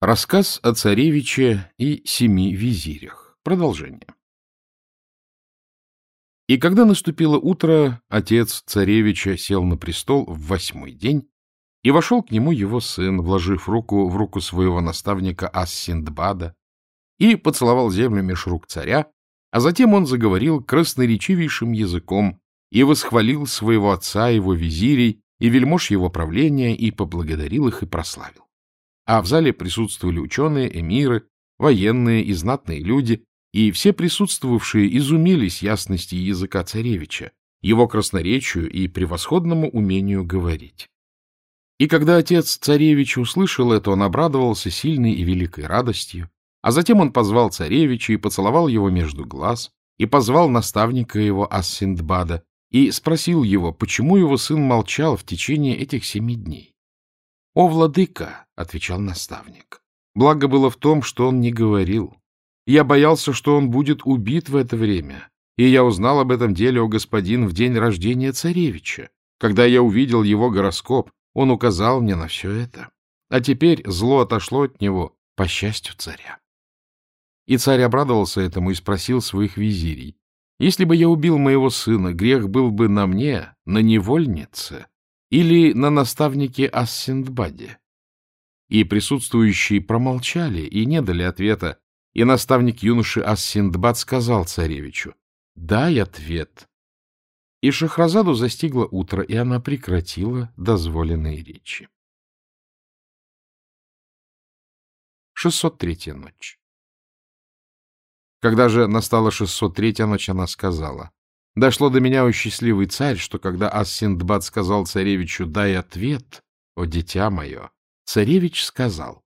Рассказ о царевиче и семи визирях. Продолжение. И когда наступило утро, отец царевича сел на престол в восьмой день, и вошел к нему его сын, вложив руку в руку своего наставника Ассиндбада, и поцеловал землю меж рук царя, а затем он заговорил красноречивейшим языком и восхвалил своего отца, его визирей и вельмож его правления, и поблагодарил их и прославил а в зале присутствовали ученые, эмиры, военные и знатные люди, и все присутствовавшие изумились ясности языка царевича, его красноречию и превосходному умению говорить. И когда отец царевича услышал это, он обрадовался сильной и великой радостью, а затем он позвал царевича и поцеловал его между глаз, и позвал наставника его Ассиндбада, и спросил его, почему его сын молчал в течение этих семи дней. — О, владыка! — отвечал наставник. Благо было в том, что он не говорил. Я боялся, что он будет убит в это время, и я узнал об этом деле, о господин, в день рождения царевича. Когда я увидел его гороскоп, он указал мне на все это. А теперь зло отошло от него, по счастью царя. И царь обрадовался этому и спросил своих визирей. Если бы я убил моего сына, грех был бы на мне, на невольнице, или на наставнике Ассиндбаде? И присутствующие промолчали и не дали ответа, и наставник юноши Ассиндбад сказал царевичу, «Дай ответ». И Шахразаду застигло утро, и она прекратила дозволенные речи. 603-я ночь Когда же настала 603-я ночь, она сказала, Дошло до меня, о счастливый царь, что когда Ас-Синдбад сказал царевичу «дай ответ, о дитя мое», царевич сказал